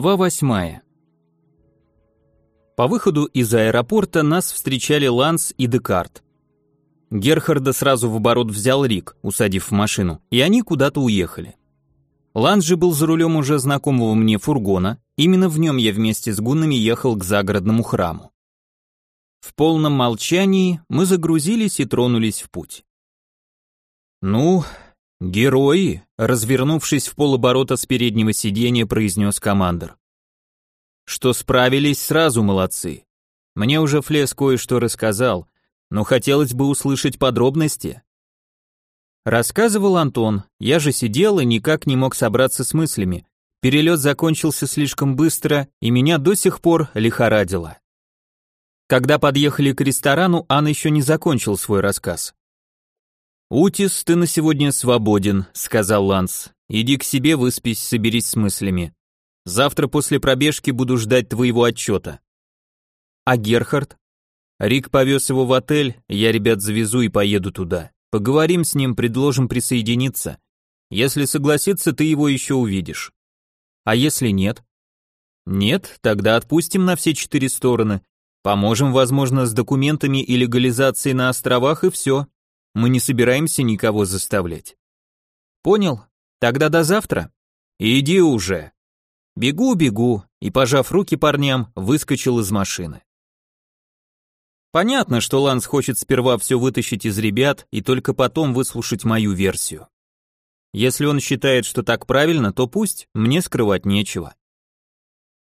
Глава восьмая. По выходу из аэропорта нас встречали Ланс и Декарт. Герхарда сразу в оборот взял Рик, усадив в машину, и они куда-то уехали. Ланс же был за рулем уже знакомого мне фургона, именно в нем я вместе с гуннами ехал к загородному храму. В полном молчании мы загрузились и тронулись в путь. «Ну, «Герои!» — развернувшись в полоборота с переднего сиденья, произнес командор. «Что справились, сразу молодцы. Мне уже Флес кое-что рассказал, но хотелось бы услышать подробности». Рассказывал Антон, я же сидел и никак не мог собраться с мыслями. Перелет закончился слишком быстро, и меня до сих пор лихорадило. Когда подъехали к ресторану, Ан еще не закончил свой рассказ. «Утис, ты на сегодня свободен», — сказал Ланс. «Иди к себе, выспись, соберись с мыслями. Завтра после пробежки буду ждать твоего отчета». «А Герхард?» Рик повез его в отель, я ребят завезу и поеду туда. Поговорим с ним, предложим присоединиться. Если согласится, ты его еще увидишь. А если нет? Нет, тогда отпустим на все четыре стороны. Поможем, возможно, с документами и легализацией на островах и все. Мы не собираемся никого заставлять. Понял? Тогда до завтра. Иди уже. Бегу, бегу, и, пожав руки парням, выскочил из машины. Понятно, что Ланс хочет сперва все вытащить из ребят и только потом выслушать мою версию. Если он считает, что так правильно, то пусть, мне скрывать нечего.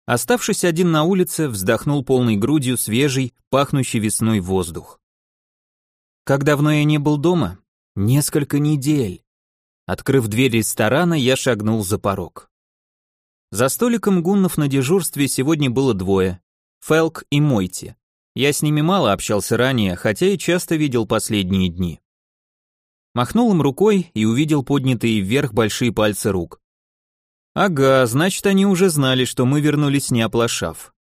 Оставшись один на улице, вздохнул полной грудью свежий, пахнущий весной воздух. Как давно я не был дома? Несколько недель. Открыв дверь ресторана, я шагнул за порог. За столиком гуннов на дежурстве сегодня было двое. Фелк и Мойти. Я с ними мало общался ранее, хотя и часто видел последние дни. Махнул им рукой и увидел поднятые вверх большие пальцы рук. Ага, значит, они уже знали, что мы вернулись не оплошав.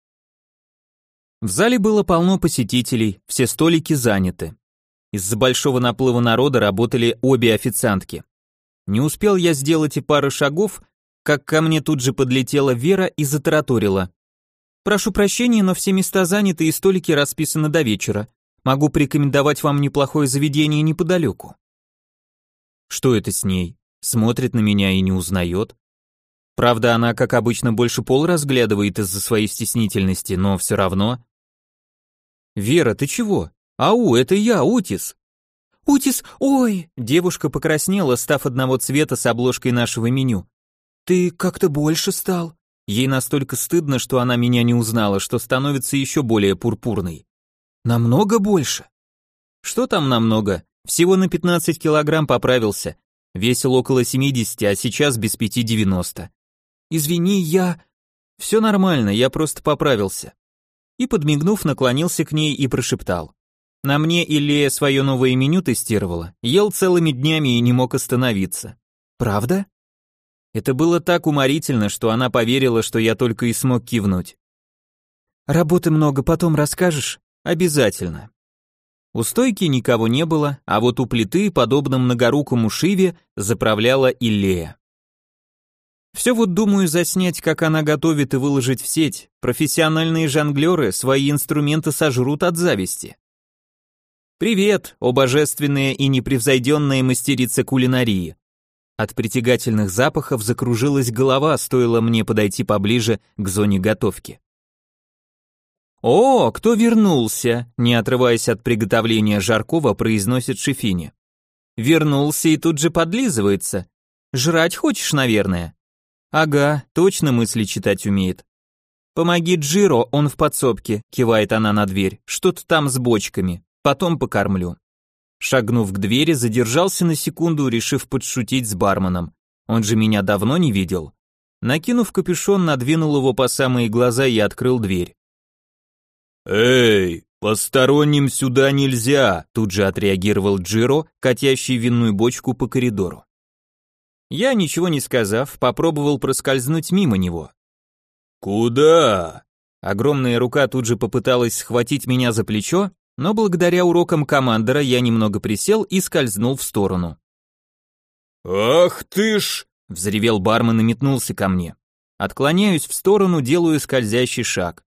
В зале было полно посетителей, все столики заняты. Из-за большого наплыва народа работали обе официантки. Не успел я сделать и пары шагов, как ко мне тут же подлетела Вера и затараторила. «Прошу прощения, но все места заняты и столики расписаны до вечера. Могу порекомендовать вам неплохое заведение неподалеку». Что это с ней? Смотрит на меня и не узнает. Правда, она, как обычно, больше пол разглядывает из-за своей стеснительности, но все равно... «Вера, ты чего?» «Ау, это я, Утис!» «Утис, ой!» Девушка покраснела, став одного цвета с обложкой нашего меню. «Ты как-то больше стал». Ей настолько стыдно, что она меня не узнала, что становится еще более пурпурной. «Намного больше?» «Что там намного? Всего на 15 килограмм поправился. Весил около 70, а сейчас без пяти девяносто. Извини, я...» «Все нормально, я просто поправился». И, подмигнув, наклонился к ней и прошептал. На мне Илья свое новое меню тестировала, ел целыми днями и не мог остановиться. Правда? Это было так уморительно, что она поверила, что я только и смог кивнуть. Работы много, потом расскажешь? Обязательно. У стойки никого не было, а вот у плиты, подобно многорукому Шиве, заправляла Иллея. Все вот думаю заснять, как она готовит и выложить в сеть. Профессиональные жонглеры свои инструменты сожрут от зависти. «Привет, о божественная и непревзойденная мастерица кулинарии!» От притягательных запахов закружилась голова, стоило мне подойти поближе к зоне готовки. «О, кто вернулся?» не отрываясь от приготовления жаркого, произносит Шефини. «Вернулся и тут же подлизывается. Жрать хочешь, наверное?» «Ага, точно мысли читать умеет». «Помоги Джиро, он в подсобке», кивает она на дверь, «что-то там с бочками». Потом покормлю. Шагнув к двери, задержался на секунду, решив подшутить с барменом. Он же меня давно не видел. Накинув капюшон, надвинул его по самые глаза и открыл дверь. «Эй, посторонним сюда нельзя!» Тут же отреагировал Джиро, катящий винную бочку по коридору. Я, ничего не сказав, попробовал проскользнуть мимо него. «Куда?» Огромная рука тут же попыталась схватить меня за плечо, но благодаря урокам командора я немного присел и скользнул в сторону. «Ах ты ж!» — взревел бармен и метнулся ко мне. отклоняюсь в сторону, делаю скользящий шаг.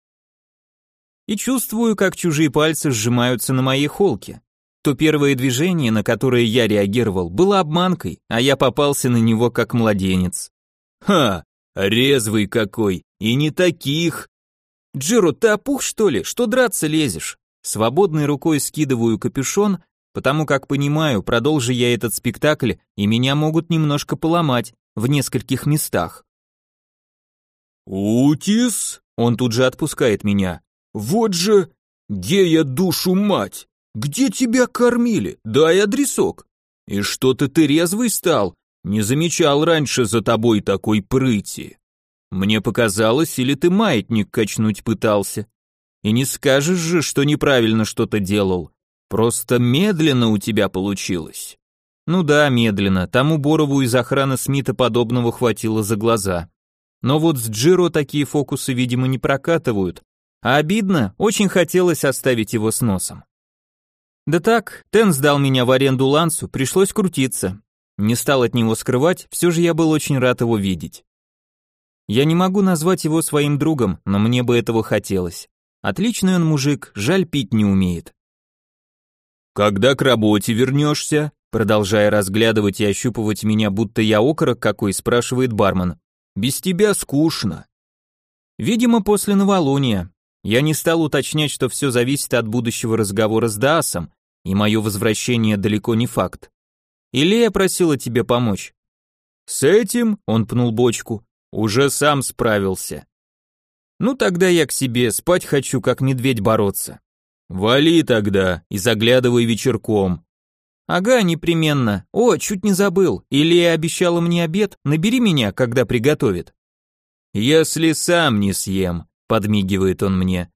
И чувствую, как чужие пальцы сжимаются на моей холке. То первое движение, на которое я реагировал, было обманкой, а я попался на него как младенец. Ха, резвый какой, и не таких. Джиро, ты опух что ли? Что драться лезешь? Свободной рукой скидываю капюшон, потому как понимаю, продолжи я этот спектакль, и меня могут немножко поломать в нескольких местах. «Утис?» Он тут же отпускает меня. «Вот же, где я душу мать? Где тебя кормили? Дай адресок. И что-то ты резвый стал? Не замечал раньше за тобой такой прыти. Мне показалось, или ты маятник качнуть пытался? И не скажешь же, что неправильно что-то делал. Просто медленно у тебя получилось». Ну да, медленно, тому Борову из охраны Смита подобного хватило за глаза. Но вот с Джиро такие фокусы, видимо, не прокатывают. А обидно, очень хотелось оставить его с носом. Да так, Тен сдал меня в аренду Лансу, пришлось крутиться. Не стал от него скрывать, все же я был очень рад его видеть. Я не могу назвать его своим другом, но мне бы этого хотелось. Отличный он мужик, жаль пить не умеет. «Когда к работе вернешься?» Продолжая разглядывать и ощупывать меня, будто я окорок какой, спрашивает бармен. Без тебя скучно. Видимо, после новолуния. Я не стал уточнять, что все зависит от будущего разговора с Даасом, и мое возвращение далеко не факт. Или я просила тебе помочь? С этим, он пнул бочку, уже сам справился. Ну тогда я к себе, спать хочу, как медведь бороться. Вали тогда и заглядывай вечерком. Ага, непременно. О, чуть не забыл. Илья обещала мне обед. Набери меня, когда приготовит. Если сам не съем, подмигивает он мне.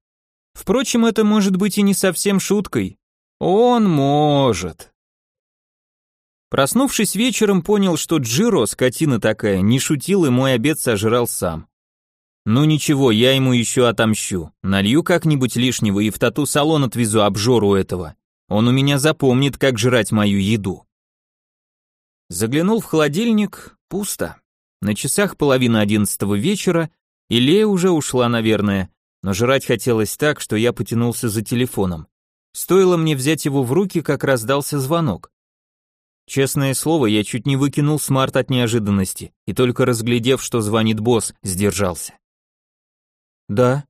Впрочем, это может быть и не совсем шуткой. Он может. Проснувшись вечером, понял, что Джиро, скотина такая, не шутил и мой обед сожрал сам. Ну ничего, я ему еще отомщу. Налью как-нибудь лишнего и в тату-салон отвезу обжору этого. Он у меня запомнит, как жрать мою еду. Заглянул в холодильник, пусто. На часах половина одиннадцатого вечера, и Лея уже ушла, наверное, но жрать хотелось так, что я потянулся за телефоном. Стоило мне взять его в руки, как раздался звонок. Честное слово, я чуть не выкинул смарт от неожиданности, и только разглядев, что звонит босс, сдержался. «Да».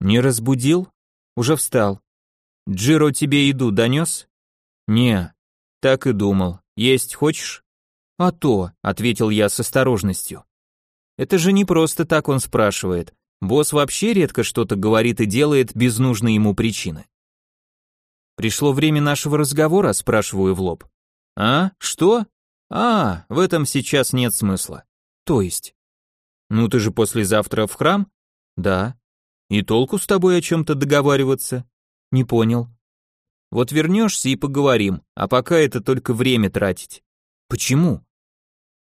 «Не разбудил?» «Уже встал. Джиро тебе еду донес? Не, так и думал. Есть хочешь? А то, ответил я с осторожностью. Это же не просто так он спрашивает. Босс вообще редко что-то говорит и делает без нужной ему причины. Пришло время нашего разговора, спрашиваю в лоб. А? Что? А, в этом сейчас нет смысла. То есть? Ну ты же послезавтра в храм? Да. И толку с тобой о чем-то договариваться? Не понял. Вот вернешься и поговорим, а пока это только время тратить. Почему?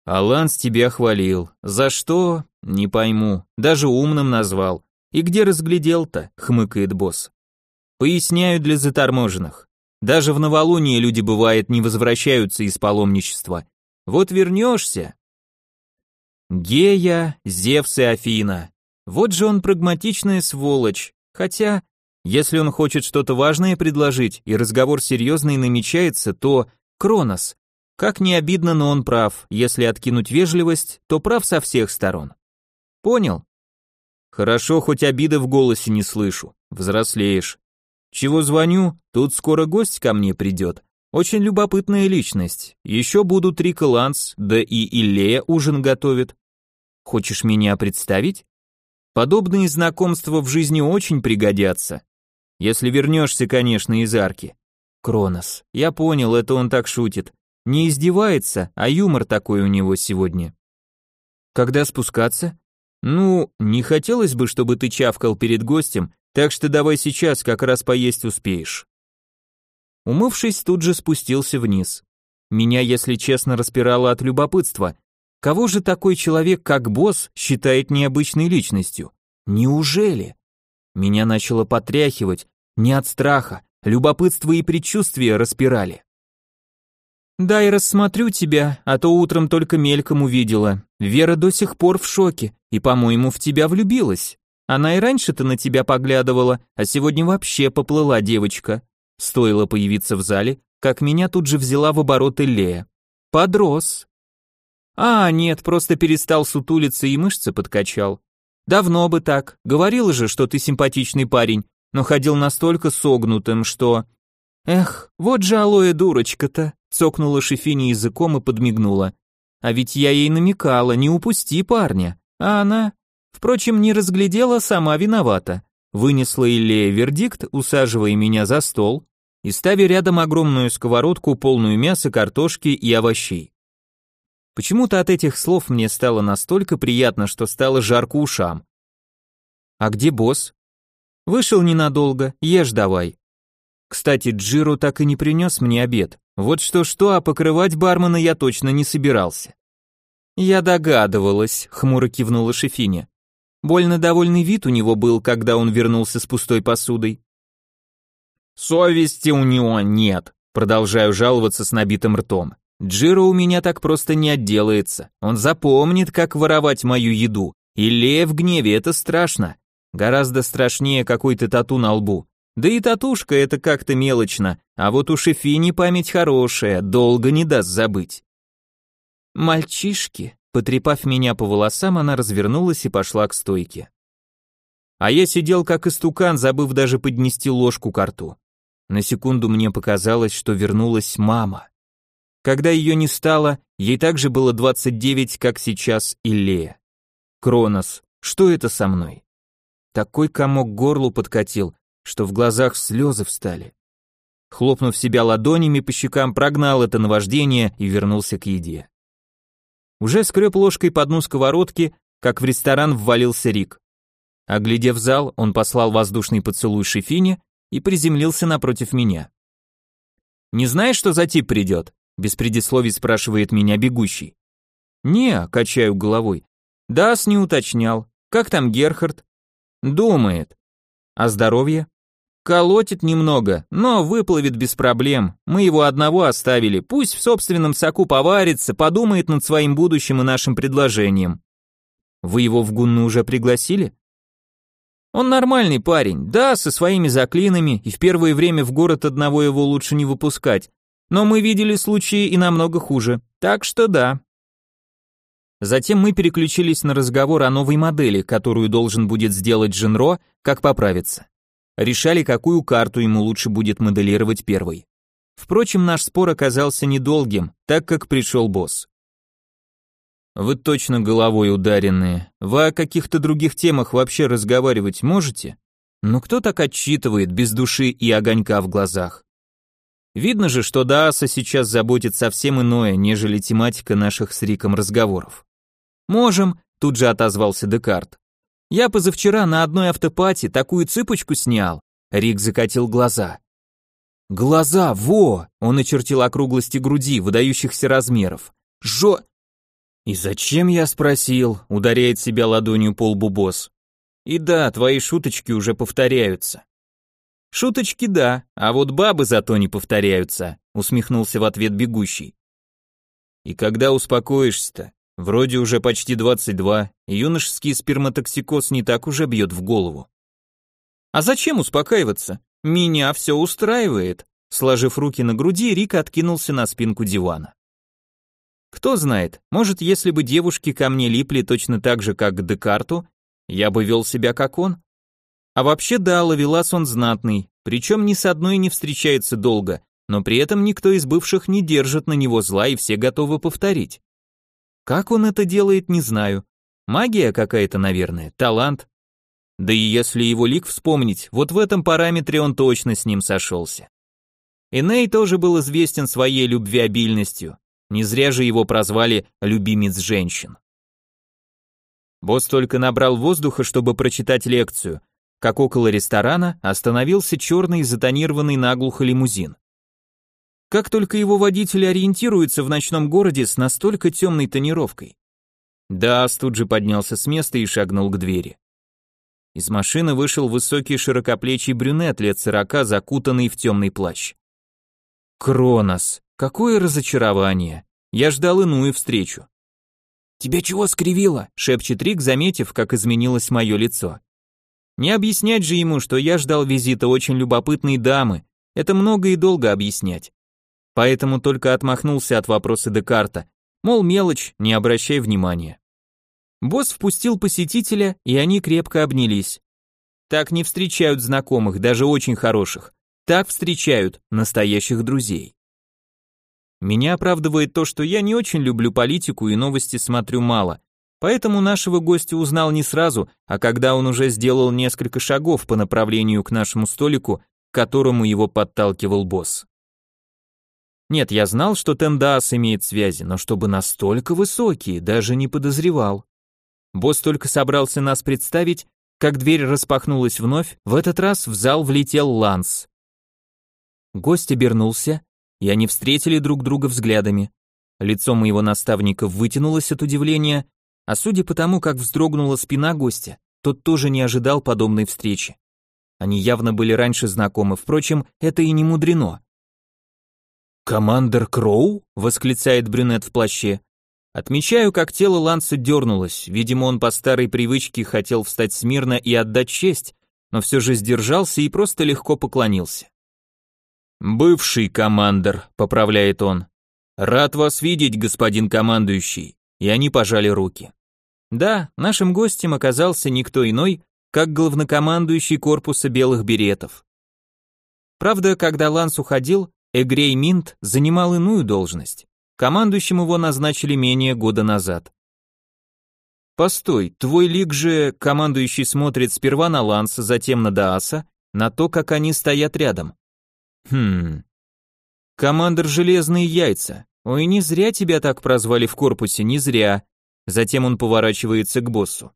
Аланс тебя хвалил. За что? Не пойму. Даже умным назвал. И где разглядел-то? Хмыкает босс. Поясняю для заторможенных. Даже в новолуние люди, бывает, не возвращаются из паломничества. Вот вернешься. Гея, Зевс и Афина. Вот же он прагматичная сволочь. Хотя, если он хочет что-то важное предложить, и разговор серьезный намечается, то Кронос. Как не обидно, но он прав. Если откинуть вежливость, то прав со всех сторон. Понял? Хорошо, хоть обиды в голосе не слышу. Взрослеешь. Чего звоню? Тут скоро гость ко мне придет. Очень любопытная личность. Еще будут Рика Ланс, да и Иллея ужин готовит. Хочешь меня представить? Подобные знакомства в жизни очень пригодятся. Если вернешься, конечно, из арки. Кронос. Я понял, это он так шутит. Не издевается, а юмор такой у него сегодня. Когда спускаться? Ну, не хотелось бы, чтобы ты чавкал перед гостем, так что давай сейчас, как раз поесть успеешь. Умывшись, тут же спустился вниз. Меня, если честно, распирало от любопытства. Кого же такой человек, как босс, считает необычной личностью? Неужели? Меня начало потряхивать, не от страха, любопытство и предчувствие распирали. «Дай рассмотрю тебя, а то утром только мельком увидела. Вера до сих пор в шоке и, по-моему, в тебя влюбилась. Она и раньше-то на тебя поглядывала, а сегодня вообще поплыла девочка. Стоило появиться в зале, как меня тут же взяла в обороты Лея. Подрос. А, нет, просто перестал сутулиться и мышцы подкачал. Давно бы так. Говорила же, что ты симпатичный парень, но ходил настолько согнутым, что... Эх, вот же алоэ дурочка-то, цокнула Шефини языком и подмигнула. А ведь я ей намекала, не упусти парня. А она... Впрочем, не разглядела, сама виновата. Вынесла Иллея вердикт, усаживая меня за стол и ставя рядом огромную сковородку, полную мяса, картошки и овощей. Почему-то от этих слов мне стало настолько приятно, что стало жарко ушам. «А где босс?» «Вышел ненадолго, ешь давай». Кстати, Джиро так и не принес мне обед. Вот что-что, а покрывать бармена я точно не собирался. «Я догадывалась», — хмуро кивнула Шефиня. Больно довольный вид у него был, когда он вернулся с пустой посудой. «Совести у него нет», — продолжаю жаловаться с набитым ртом. Джиро у меня так просто не отделается. Он запомнит, как воровать мою еду. И Лея в гневе, это страшно. Гораздо страшнее какой-то тату на лбу. Да и татушка это как-то мелочно, а вот у Шефини память хорошая, долго не даст забыть. Мальчишки, потрепав меня по волосам, она развернулась и пошла к стойке. А я сидел как истукан, забыв даже поднести ложку к рту. На секунду мне показалось, что вернулась мама. Когда ее не стало, ей также было 29, как сейчас Иллея. Кронос, что это со мной? Такой комок горлу подкатил, что в глазах слезы встали. Хлопнув себя ладонями по щекам, прогнал это наваждение и вернулся к еде. Уже скреб ложкой по дну сковородки, как в ресторан ввалился Рик. Оглядев зал, он послал воздушный поцелуй Шефине и приземлился напротив меня. «Не знаешь, что за тип придет?» Без предисловий спрашивает меня бегущий. Не, качаю головой. Дас не уточнял. Как там Герхард? Думает. А здоровье? Колотит немного, но выплывет без проблем. Мы его одного оставили. Пусть в собственном соку поварится, подумает над своим будущим и нашим предложением. Вы его в Гунну уже пригласили? Он нормальный парень, да, со своими заклинами, и в первое время в город одного его лучше не выпускать. Но мы видели случаи и намного хуже, так что да. Затем мы переключились на разговор о новой модели, которую должен будет сделать Джинро, как поправиться. Решали, какую карту ему лучше будет моделировать первой. Впрочем, наш спор оказался недолгим, так как пришел босс. Вы точно головой ударенные. Вы о каких-то других темах вообще разговаривать можете? Но кто так отчитывает без души и огонька в глазах? Видно же, что Дааса сейчас заботит совсем иное, нежели тематика наших с Риком разговоров. «Можем», — тут же отозвался Декарт. «Я позавчера на одной автопати такую цыпочку снял». Рик закатил глаза. «Глаза, во!» — он очертил округлости груди, выдающихся размеров. «Жо...» «И зачем я спросил?» — ударяет себя ладонью по лбу босс. «И да, твои шуточки уже повторяются». Шуточки да, а вот бабы зато не повторяются, усмехнулся в ответ бегущий. И когда успокоишься-то? Вроде уже почти 22, и юношеский сперматоксикоз не так уже бьет в голову. А зачем успокаиваться? Меня все устраивает. Сложив руки на груди, Рик откинулся на спинку дивана. Кто знает, может, если бы девушки ко мне липли точно так же, как к Декарту, я бы вел себя как он? А вообще да, ловелас он знатный, причем ни с одной не встречается долго, но при этом никто из бывших не держит на него зла и все готовы повторить. Как он это делает, не знаю. Магия какая-то, наверное, талант. Да и если его лик вспомнить, вот в этом параметре он точно с ним сошелся. Эней тоже был известен своей любвеобильностью, не зря же его прозвали «любимец женщин». Босс только набрал воздуха, чтобы прочитать лекцию, как около ресторана остановился черный затонированный наглухо лимузин. Как только его водитель ориентируется в ночном городе с настолько темной тонировкой. Дас тут же поднялся с места и шагнул к двери. Из машины вышел высокий широкоплечий брюнет лет сорока, закутанный в темный плащ. Кронос, какое разочарование. Я ждал иную встречу. «Тебя чего скривило?» — шепчет Рик, заметив, как изменилось мое лицо. Не объяснять же ему, что я ждал визита очень любопытной дамы. Это много и долго объяснять. Поэтому только отмахнулся от вопроса Декарта. Мол, мелочь, не обращай внимания. Босс впустил посетителя, и они крепко обнялись. Так не встречают знакомых, даже очень хороших. Так встречают настоящих друзей. Меня оправдывает то, что я не очень люблю политику и новости смотрю мало, поэтому нашего гостя узнал не сразу, а когда он уже сделал несколько шагов по направлению к нашему столику, к которому его подталкивал босс. Нет, я знал, что Тендаас имеет связи, но чтобы настолько высокие, даже не подозревал. Босс только собрался нас представить, как дверь распахнулась вновь, в этот раз в зал влетел Ланс. Гость обернулся, и они встретили друг друга взглядами. Лицо моего наставника вытянулось от удивления, а судя по тому, как вздрогнула спина гостя, тот тоже не ожидал подобной встречи. Они явно были раньше знакомы, впрочем, это и не мудрено. «Командер Кроу?» — восклицает брюнет в плаще. Отмечаю, как тело Ланса дернулось, видимо, он по старой привычке хотел встать смирно и отдать честь, но все же сдержался и просто легко поклонился. «Бывший командир», — поправляет он. «Рад вас видеть, господин командующий», и они пожали руки. Да, нашим гостем оказался никто иной, как главнокомандующий корпуса белых беретов. Правда, когда Ланс уходил, Эгрей Минт занимал иную должность. Командующим его назначили менее года назад. Постой, твой лик же, командующий смотрит сперва на Ланса, затем на Дааса, на то, как они стоят рядом. Хм. Командор Железные Яйца. Ой, не зря тебя так прозвали в корпусе, не зря. Затем он поворачивается к боссу.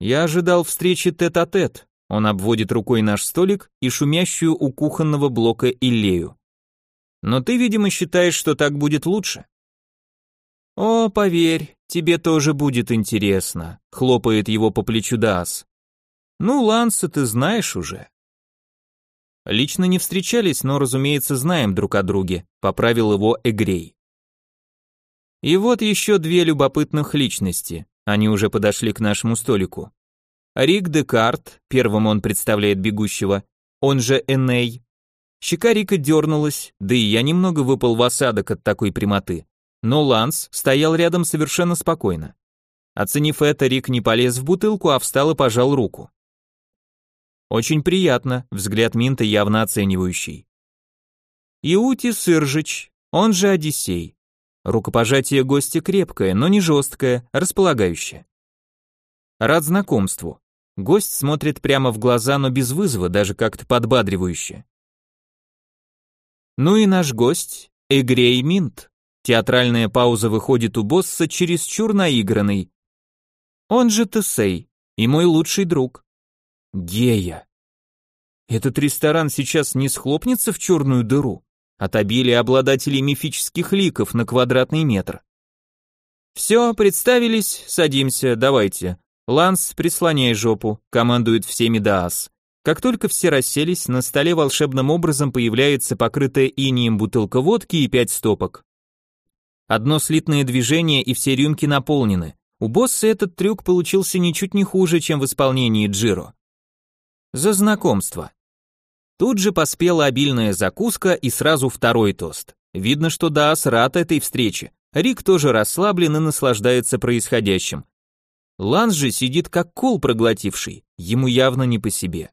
Я ожидал встречи тет-а-тет. -тет. Он обводит рукой наш столик и шумящую у кухонного блока Иллею. Но ты, видимо, считаешь, что так будет лучше. О, поверь, тебе тоже будет интересно, хлопает его по плечу Даас. Ну, Ланса ты знаешь уже. Лично не встречались, но, разумеется, знаем друг о друге, поправил его Эгрей. И вот еще две любопытных личности. Они уже подошли к нашему столику. Рик Декарт, первым он представляет бегущего, он же Эней. Щека Рика дернулась, да и я немного выпал в осадок от такой прямоты. Но Ланс стоял рядом совершенно спокойно. Оценив это, Рик не полез в бутылку, а встал и пожал руку. Очень приятно, взгляд Минта явно оценивающий. Иути Сыржич, он же Одиссей. Рукопожатие гостя крепкое, но не жесткое, располагающее. Рад знакомству. Гость смотрит прямо в глаза, но без вызова, даже как-то подбадривающе. Ну и наш гость, Эгрей Минт. Театральная пауза выходит у босса чересчур наигранный. Он же Тесей, и мой лучший друг. Гея. Этот ресторан сейчас не схлопнется в черную дыру от обилия обладателей мифических ликов на квадратный метр. Все, представились, садимся, давайте. Ланс, прислоняй жопу, командует всеми Даас. Как только все расселись, на столе волшебным образом появляется покрытая инием бутылка водки и пять стопок. Одно слитное движение и все рюмки наполнены. У босса этот трюк получился ничуть не хуже, чем в исполнении Джиро. За знакомство. Тут же поспела обильная закуска и сразу второй тост. Видно, что Даас рад этой встрече. Рик тоже расслаблен и наслаждается происходящим. Ланс же сидит как кол проглотивший, ему явно не по себе.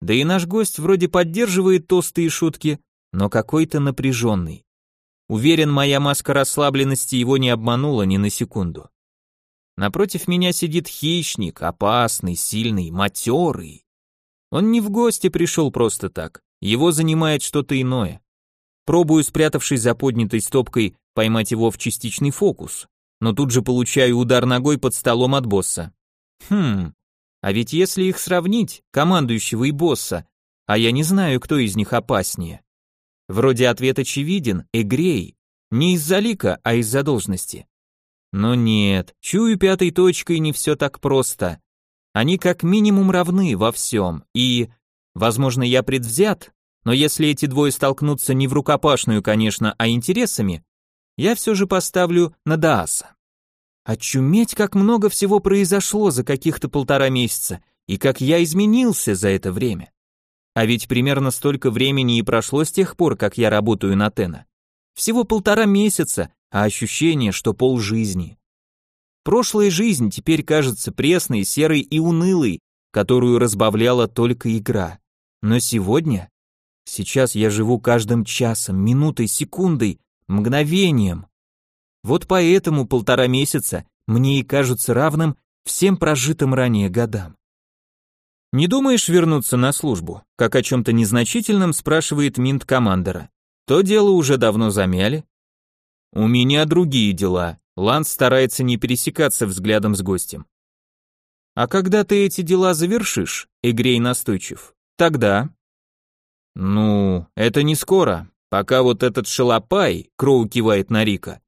Да и наш гость вроде поддерживает тосты и шутки, но какой-то напряженный. Уверен, моя маска расслабленности его не обманула ни на секунду. Напротив меня сидит хищник, опасный, сильный, матерый. Он не в гости пришел просто так, его занимает что-то иное. Пробую, спрятавшись за поднятой стопкой, поймать его в частичный фокус, но тут же получаю удар ногой под столом от босса. Хм, а ведь если их сравнить, командующего и босса, а я не знаю, кто из них опаснее. Вроде ответ очевиден, Эгрей, не из-за лика, а из-за должности. Но нет, чую пятой точкой не все так просто. Они как минимум равны во всем, и, возможно, я предвзят, но если эти двое столкнутся не в рукопашную, конечно, а интересами, я все же поставлю на Дааса. Очуметь, как много всего произошло за каких-то полтора месяца, и как я изменился за это время. А ведь примерно столько времени и прошло с тех пор, как я работаю на Тена. Всего полтора месяца, а ощущение, что полжизни. Прошлая жизнь теперь кажется пресной, серой и унылой, которую разбавляла только игра. Но сегодня... Сейчас я живу каждым часом, минутой, секундой, мгновением. Вот поэтому полтора месяца мне и кажутся равным всем прожитым ранее годам. «Не думаешь вернуться на службу?» Как о чем-то незначительном спрашивает Минт командора. То дело уже давно замяли. «У меня другие дела», Ланс старается не пересекаться взглядом с гостем. «А когда ты эти дела завершишь?» Игрей настойчив. «Тогда?» «Ну, это не скоро, пока вот этот шалопай», Кроу кивает на Рика,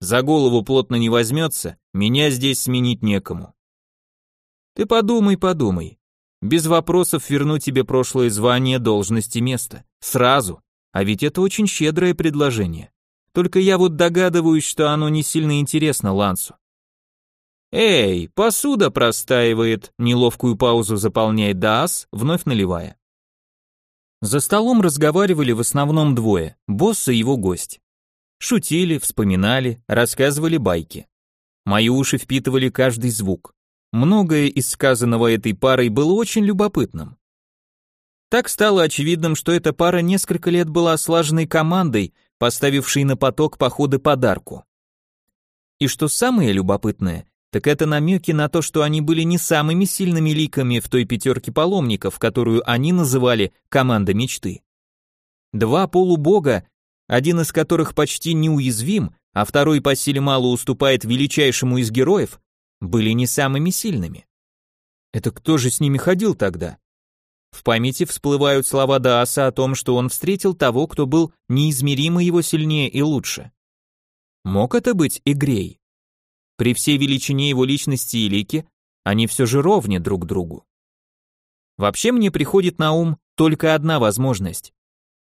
«за голову плотно не возьмется, меня здесь сменить некому». «Ты подумай, подумай. Без вопросов верну тебе прошлое звание, должность и место. Сразу. А ведь это очень щедрое предложение. Только я вот догадываюсь, что оно не сильно интересно Лансу. «Эй, посуда простаивает», — неловкую паузу заполняет Даас, вновь наливая. За столом разговаривали в основном двое, босс и его гость. Шутили, вспоминали, рассказывали байки. Мои уши впитывали каждый звук. Многое из сказанного этой парой было очень любопытным. Так стало очевидным, что эта пара несколько лет была слаженной командой, поставившей на поток походы подарку. И что самое любопытное, так это намеки на то, что они были не самыми сильными ликами в той пятерке паломников, которую они называли «команда мечты». Два полубога, один из которых почти неуязвим, а второй по силе мало уступает величайшему из героев, были не самыми сильными. Это кто же с ними ходил тогда? В памяти всплывают слова Дааса о том, что он встретил того, кто был неизмеримо его сильнее и лучше. Мог это быть Игрей? При всей величине его личности и лики, они все же ровня друг другу. Вообще мне приходит на ум только одна возможность.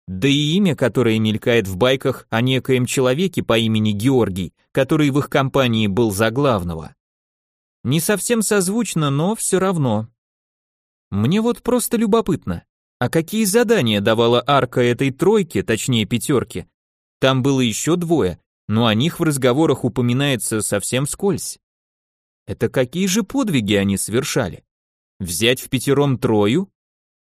Да и имя, которое мелькает в байках о некоем человеке по имени Георгий, который в их компании был за главного. Не совсем созвучно, но все равно. Мне вот просто любопытно, а какие задания давала арка этой тройки, точнее пятерки? Там было еще двое, но о них в разговорах упоминается совсем скользь. Это какие же подвиги они совершали? Взять в пятером трою?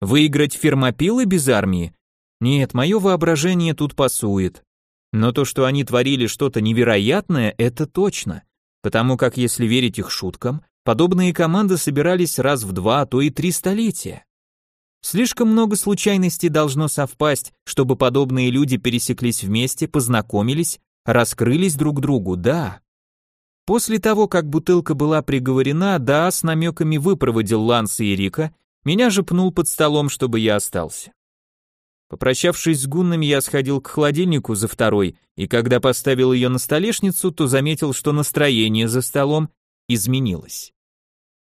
Выиграть фермопилы без армии? Нет, мое воображение тут пасует. Но то, что они творили что-то невероятное, это точно потому как, если верить их шуткам, подобные команды собирались раз в два, а то и три столетия. Слишком много случайностей должно совпасть, чтобы подобные люди пересеклись вместе, познакомились, раскрылись друг другу, да. После того, как бутылка была приговорена, да, с намеками выпроводил Ланса и Рика, меня же пнул под столом, чтобы я остался. Попрощавшись с гуннами, я сходил к холодильнику за второй, и когда поставил ее на столешницу, то заметил, что настроение за столом изменилось.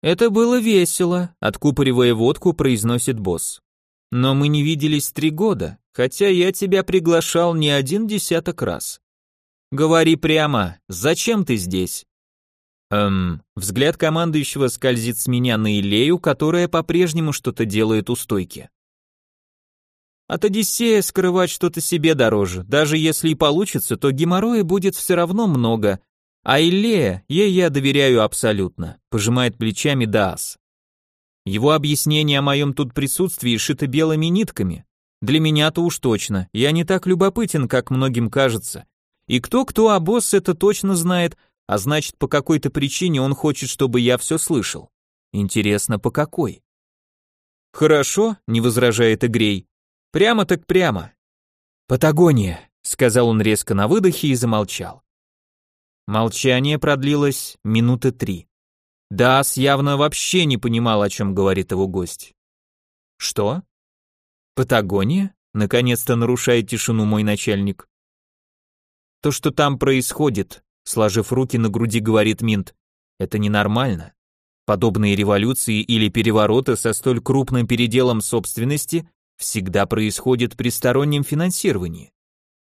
«Это было весело», — откупоривая водку, произносит босс. «Но мы не виделись три года, хотя я тебя приглашал не один десяток раз. Говори прямо, зачем ты здесь?» Эм, взгляд командующего скользит с меня на Илею, которая по-прежнему что-то делает у стойки. От Одиссея скрывать что-то себе дороже. Даже если и получится, то геморроя будет все равно много. А ей я доверяю абсолютно, пожимает плечами Даас. Его объяснение о моем тут присутствии шито белыми нитками. Для меня-то уж точно, я не так любопытен, как многим кажется. И кто-кто, а босс это точно знает, а значит, по какой-то причине он хочет, чтобы я все слышал. Интересно, по какой? Хорошо, не возражает Игрей. Прямо так прямо. Патагония, сказал он резко на выдохе и замолчал. Молчание продлилось минуты три. Дас явно вообще не понимал, о чем говорит его гость. Что? Патагония? Наконец-то нарушает тишину мой начальник. То, что там происходит, сложив руки на груди, говорит Минт, это ненормально. Подобные революции или перевороты со столь крупным переделом собственности всегда происходит при стороннем финансировании.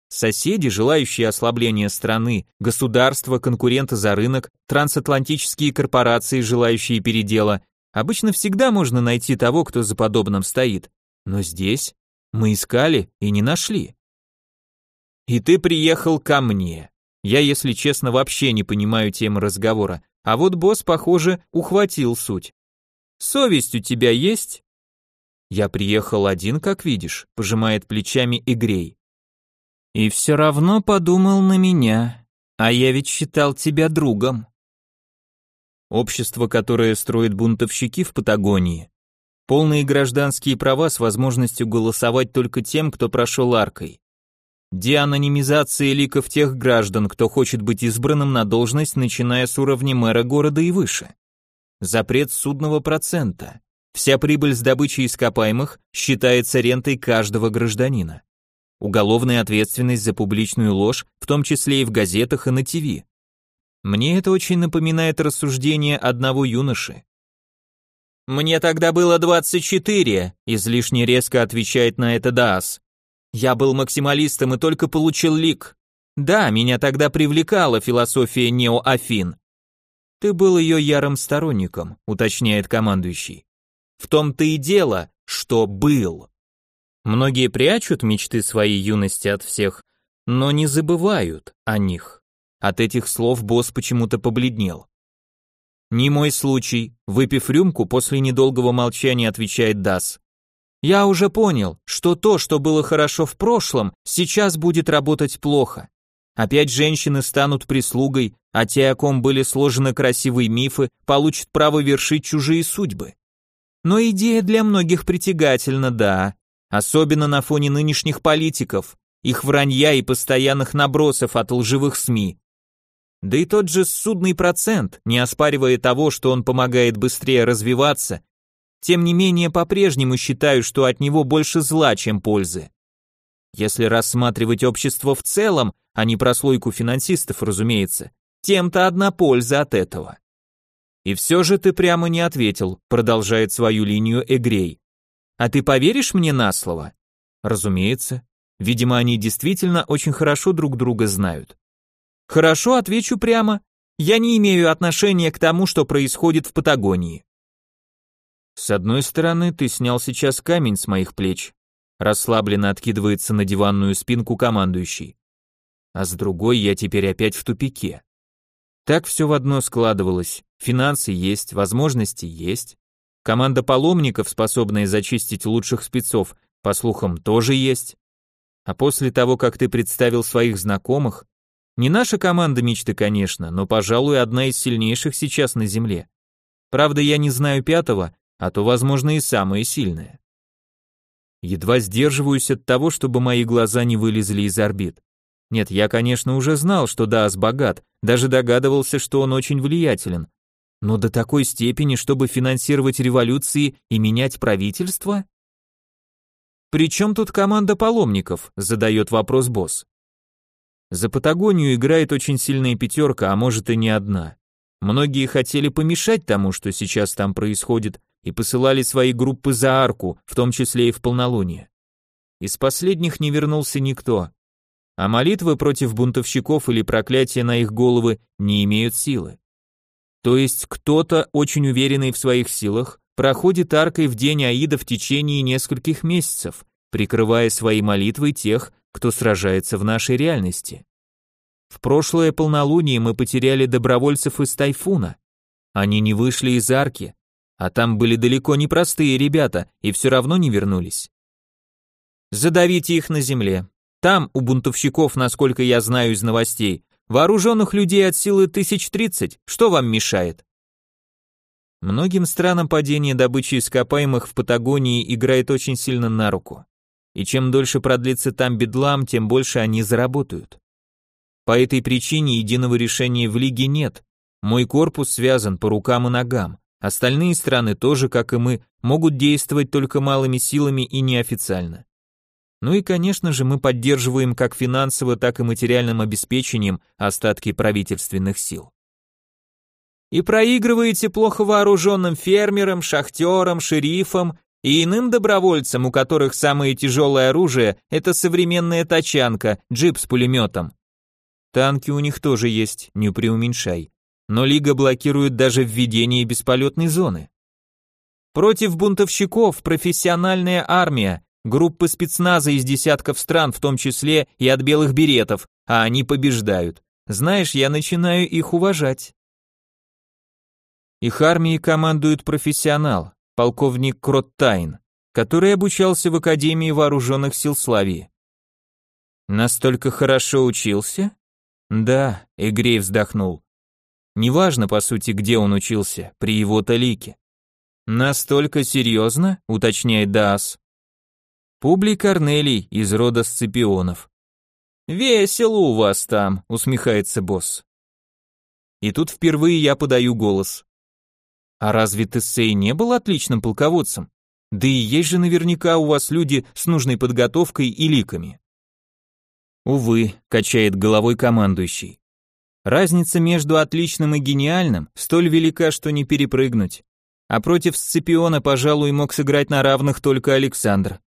Соседи, желающие ослабления страны, государства, конкуренты за рынок, трансатлантические корпорации, желающие передела, обычно всегда можно найти того, кто за подобным стоит. Но здесь мы искали и не нашли. И ты приехал ко мне. Я, если честно, вообще не понимаю темы разговора, а вот босс, похоже, ухватил суть. Совесть у тебя есть? Я приехал один, как видишь, пожимает плечами Игрей. И все равно подумал на меня, а я ведь считал тебя другом. Общество, которое строит бунтовщики в Патагонии, полные гражданские права с возможностью голосовать только тем, кто прошел аркой. Деанонимизация ликов тех граждан, кто хочет быть избранным на должность, начиная с уровня мэра города и выше. Запрет судного процента. Вся прибыль с добычи ископаемых считается рентой каждого гражданина. Уголовная ответственность за публичную ложь, в том числе и в газетах и на ТВ. Мне это очень напоминает рассуждение одного юноши. «Мне тогда было 24», — излишне резко отвечает на это Даас. «Я был максималистом и только получил лик. Да, меня тогда привлекала философия неоафин». «Ты был ее ярым сторонником», — уточняет командующий. «В том-то и дело, что был». Многие прячут мечты своей юности от всех, но не забывают о них. От этих слов босс почему-то побледнел. «Не мой случай», — выпив рюмку, после недолгого молчания отвечает Дас. «Я уже понял, что то, что было хорошо в прошлом, сейчас будет работать плохо. Опять женщины станут прислугой, а те, о ком были сложены красивые мифы, получат право вершить чужие судьбы. Но идея для многих притягательна, да, особенно на фоне нынешних политиков, их вранья и постоянных набросов от лживых СМИ. Да и тот же судный процент, не оспаривая того, что он помогает быстрее развиваться, тем не менее по-прежнему считаю, что от него больше зла, чем пользы. Если рассматривать общество в целом, а не прослойку финансистов, разумеется, тем-то одна польза от этого. И все же ты прямо не ответил, продолжает свою линию Эгрей. А ты поверишь мне на слово? Разумеется. Видимо, они действительно очень хорошо друг друга знают. Хорошо, отвечу прямо. Я не имею отношения к тому, что происходит в Патагонии. С одной стороны, ты снял сейчас камень с моих плеч. Расслабленно откидывается на диванную спинку командующий. А с другой, я теперь опять в тупике. Так все в одно складывалось. Финансы есть, возможности есть. Команда паломников, способная зачистить лучших спецов, по слухам, тоже есть. А после того, как ты представил своих знакомых, не наша команда мечты, конечно, но, пожалуй, одна из сильнейших сейчас на Земле. Правда, я не знаю пятого, а то, возможно, и самое сильное. Едва сдерживаюсь от того, чтобы мои глаза не вылезли из орбит. Нет, я, конечно, уже знал, что Даас богат, даже догадывался, что он очень влиятелен. Но до такой степени, чтобы финансировать революции и менять правительство? «При чем тут команда паломников?» – задает вопрос босс. За Патагонию играет очень сильная пятерка, а может и не одна. Многие хотели помешать тому, что сейчас там происходит, и посылали свои группы за арку, в том числе и в полнолуние. Из последних не вернулся никто. А молитвы против бунтовщиков или проклятия на их головы не имеют силы. То есть кто-то, очень уверенный в своих силах, проходит аркой в день Аида в течение нескольких месяцев, прикрывая свои молитвы тех, кто сражается в нашей реальности. В прошлое полнолуние мы потеряли добровольцев из Тайфуна. Они не вышли из арки, а там были далеко не простые ребята и все равно не вернулись. Задавите их на земле. Там у бунтовщиков, насколько я знаю из новостей, вооруженных людей от силы тысяч тридцать. Что вам мешает? Многим странам падение добычи ископаемых в Патагонии играет очень сильно на руку и чем дольше продлится там бедлам, тем больше они заработают. По этой причине единого решения в лиге нет. Мой корпус связан по рукам и ногам. Остальные страны тоже, как и мы, могут действовать только малыми силами и неофициально. Ну и, конечно же, мы поддерживаем как финансово, так и материальным обеспечением остатки правительственных сил. И проигрываете плохо вооруженным фермерам, шахтерам, шерифам и иным добровольцам, у которых самое тяжелое оружие – это современная тачанка, джип с пулеметом. Танки у них тоже есть, не преуменьшай. Но Лига блокирует даже введение бесполетной зоны. Против бунтовщиков профессиональная армия, группы спецназа из десятков стран, в том числе и от белых беретов, а они побеждают. Знаешь, я начинаю их уважать. Их армией командует профессионал, полковник Кроттайн, который обучался в Академии Вооруженных Сил Славии. Настолько хорошо учился? Да, Игрей вздохнул. Неважно, по сути, где он учился, при его талике. Настолько серьезно, уточняет Даас. Публий Корнелий из рода Сципионов. Весело у вас там, усмехается босс. И тут впервые я подаю голос. А разве Тессей не был отличным полководцем? Да и есть же наверняка у вас люди с нужной подготовкой и ликами. Увы, качает головой командующий. Разница между отличным и гениальным столь велика, что не перепрыгнуть. А против Сципиона, пожалуй, мог сыграть на равных только Александр.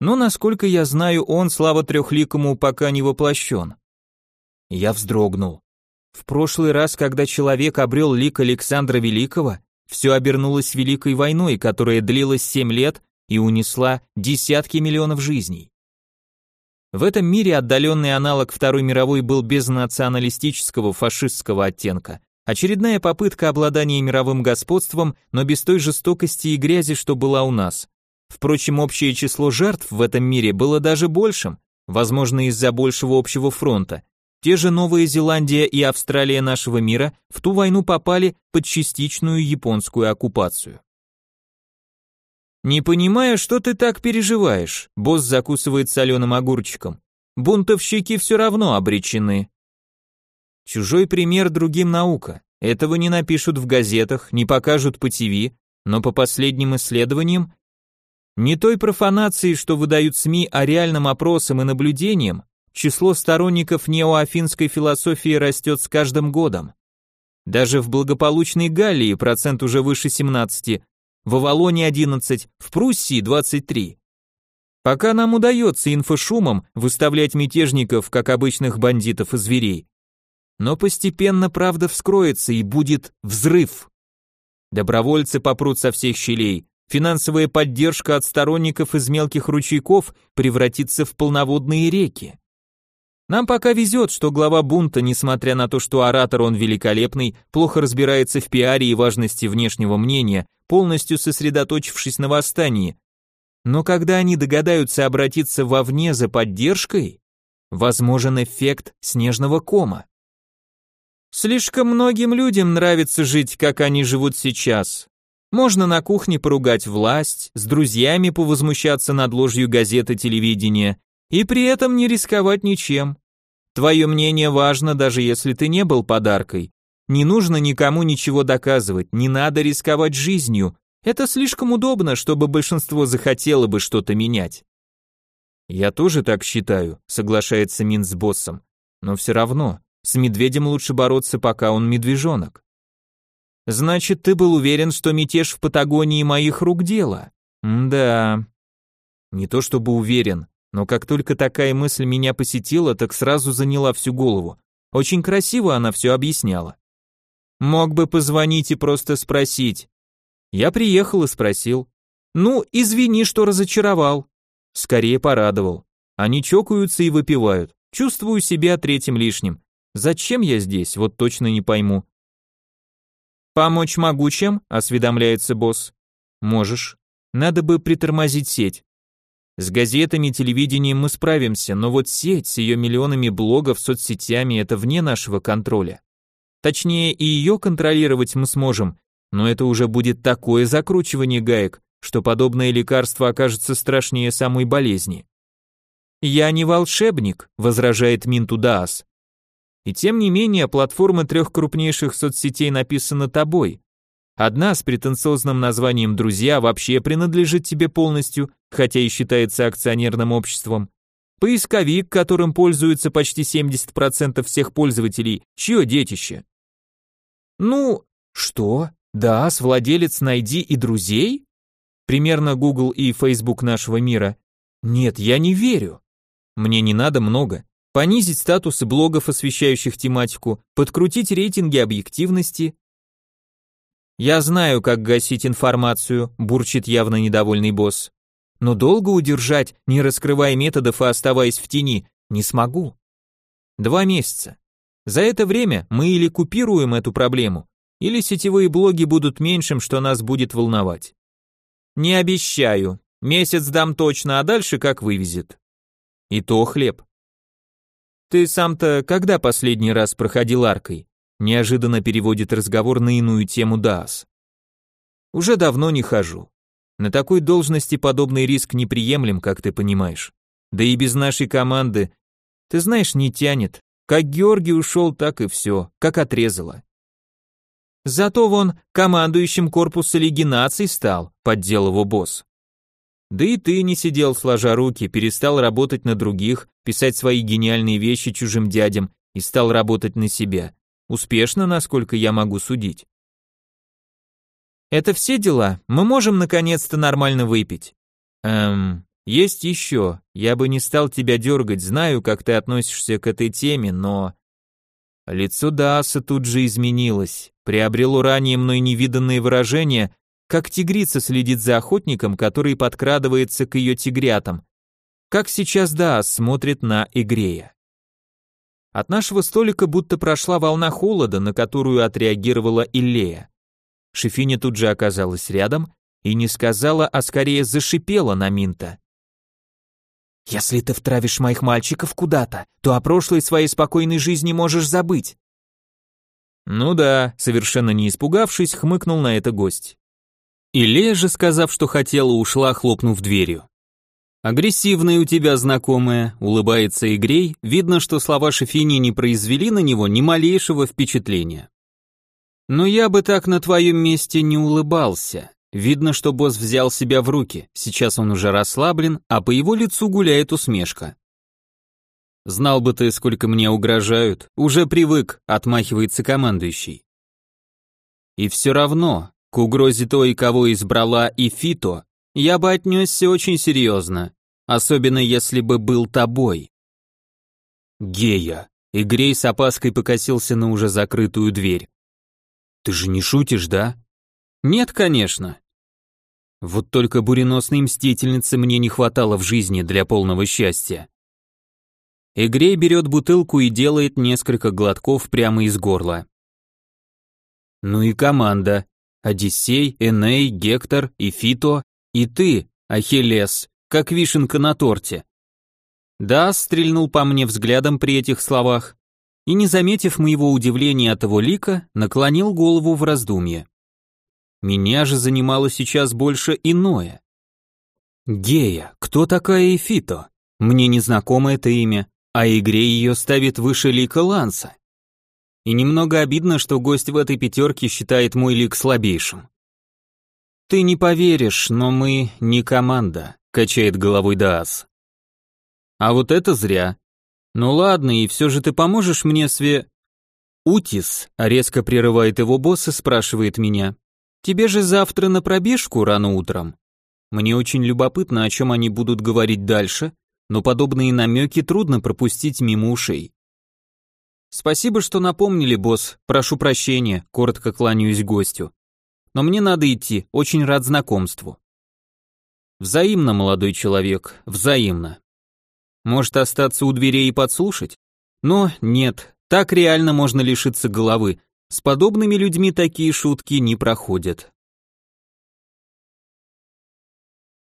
Но, насколько я знаю, он, слава трехликому, пока не воплощен. Я вздрогнул. В прошлый раз, когда человек обрел лик Александра Великого, все обернулось Великой войной, которая длилась семь лет и унесла десятки миллионов жизней. В этом мире отдаленный аналог Второй мировой был без националистического фашистского оттенка. Очередная попытка обладания мировым господством, но без той жестокости и грязи, что была у нас. Впрочем, общее число жертв в этом мире было даже большим, возможно, из-за большего общего фронта, те же Новая Зеландия и Австралия нашего мира в ту войну попали под частичную японскую оккупацию. «Не понимаю, что ты так переживаешь», — босс закусывает соленым огурчиком. «Бунтовщики все равно обречены». Чужой пример другим наука. Этого не напишут в газетах, не покажут по ТВ, но по последним исследованиям не той профанации, что выдают СМИ, а реальным опросам и наблюдениям, число сторонников неоафинской философии растет с каждым годом. Даже в благополучной Галлии процент уже выше 17, в Авалоне 11, в Пруссии 23. Пока нам удается инфошумом выставлять мятежников, как обычных бандитов и зверей. Но постепенно правда вскроется и будет взрыв. Добровольцы попрут со всех щелей, финансовая поддержка от сторонников из мелких ручейков превратится в полноводные реки. Нам пока везет, что глава бунта, несмотря на то, что оратор он великолепный, плохо разбирается в пиаре и важности внешнего мнения, полностью сосредоточившись на восстании. Но когда они догадаются обратиться вовне за поддержкой, возможен эффект снежного кома. Слишком многим людям нравится жить, как они живут сейчас. Можно на кухне поругать власть, с друзьями повозмущаться над ложью газеты телевидения, и при этом не рисковать ничем. Твое мнение важно, даже если ты не был подаркой. Не нужно никому ничего доказывать, не надо рисковать жизнью. Это слишком удобно, чтобы большинство захотело бы что-то менять. Я тоже так считаю, соглашается Мин с боссом. Но все равно, с медведем лучше бороться, пока он медвежонок. Значит, ты был уверен, что мятеж в Патагонии моих рук дело? да. Не то чтобы уверен, но как только такая мысль меня посетила, так сразу заняла всю голову. Очень красиво она все объясняла. Мог бы позвонить и просто спросить. Я приехал и спросил. Ну, извини, что разочаровал. Скорее порадовал. Они чокаются и выпивают. Чувствую себя третьим лишним. Зачем я здесь, вот точно не пойму. Помочь могу чем? осведомляется босс. Можешь. Надо бы притормозить сеть. С газетами, телевидением мы справимся, но вот сеть с ее миллионами блогов, соцсетями – это вне нашего контроля. Точнее, и ее контролировать мы сможем, но это уже будет такое закручивание гаек, что подобное лекарство окажется страшнее самой болезни. «Я не волшебник», – возражает Минтудаас. И тем не менее, платформа трех крупнейших соцсетей написана тобой, Одна с претенциозным названием «Друзья» вообще принадлежит тебе полностью, хотя и считается акционерным обществом. Поисковик, которым пользуются почти 70% всех пользователей, чье детище? Ну, что? Да, с владелец найди и друзей? примерно Google и Facebook нашего мира. Нет, я не верю. Мне не надо много. Понизить статусы блогов, освещающих тематику, подкрутить рейтинги объективности. Я знаю, как гасить информацию, бурчит явно недовольный босс. Но долго удержать, не раскрывая методов и оставаясь в тени, не смогу. Два месяца. За это время мы или купируем эту проблему, или сетевые блоги будут меньшим, что нас будет волновать. Не обещаю. Месяц дам точно, а дальше как вывезет. И то хлеб. Ты сам-то когда последний раз проходил аркой? Неожиданно переводит разговор на иную тему Даас. Уже давно не хожу. На такой должности подобный риск неприемлем, как ты понимаешь. Да и без нашей команды, ты знаешь, не тянет. Как Георгий ушел, так и все, как отрезало. Зато вон командующим корпуса Лиги стал, поддел босс. Да и ты не сидел сложа руки, перестал работать на других, писать свои гениальные вещи чужим дядям и стал работать на себя. Успешно, насколько я могу судить. Это все дела? Мы можем наконец-то нормально выпить? Эм, есть еще. Я бы не стал тебя дергать, знаю, как ты относишься к этой теме, но... Лицо Дааса тут же изменилось, приобрело ранее мной невиданные выражения, как тигрица следит за охотником, который подкрадывается к ее тигрятам, как сейчас Даас смотрит на Игрея. От нашего столика будто прошла волна холода, на которую отреагировала Иллея. Шефиня тут же оказалась рядом и не сказала, а скорее зашипела на Минта. «Если ты втравишь моих мальчиков куда-то, то о прошлой своей спокойной жизни можешь забыть». Ну да, совершенно не испугавшись, хмыкнул на это гость. Илья же, сказав, что хотела, ушла, хлопнув дверью. «Агрессивная у тебя знакомая», — улыбается Игрей, видно, что слова Шефини не произвели на него ни малейшего впечатления. «Но я бы так на твоем месте не улыбался. Видно, что босс взял себя в руки, сейчас он уже расслаблен, а по его лицу гуляет усмешка. «Знал бы ты, сколько мне угрожают, уже привык», — отмахивается командующий. «И все равно, к угрозе той, кого избрала и Фито, я бы отнесся очень серьезно, особенно если бы был тобой». «Гея», — и Грей с опаской покосился на уже закрытую дверь. «Ты же не шутишь, да?» «Нет, конечно. Вот только буреносной мстительницы мне не хватало в жизни для полного счастья. Эгрей берет бутылку и делает несколько глотков прямо из горла. Ну и команда. Одиссей, Эней, Гектор и Фито, и ты, Ахиллес, как вишенка на торте. Да, стрельнул по мне взглядом при этих словах и, не заметив моего удивления от его лика, наклонил голову в раздумье. Меня же занимало сейчас больше иное. Гея, кто такая Эфито? Мне незнакомо это имя, а игре ее ставит выше лика Ланса. И немного обидно, что гость в этой пятерке считает мой лик слабейшим. «Ты не поверишь, но мы не команда», — качает головой Даас. «А вот это зря. Ну ладно, и все же ты поможешь мне све...» «Утис», — резко прерывает его босс и спрашивает меня. Тебе же завтра на пробежку рано утром. Мне очень любопытно, о чем они будут говорить дальше, но подобные намеки трудно пропустить мимо ушей. Спасибо, что напомнили, босс. Прошу прощения, коротко кланяюсь гостю. Но мне надо идти, очень рад знакомству. Взаимно, молодой человек, взаимно. Может остаться у дверей и подслушать? Но нет, так реально можно лишиться головы, с подобными людьми такие шутки не проходят.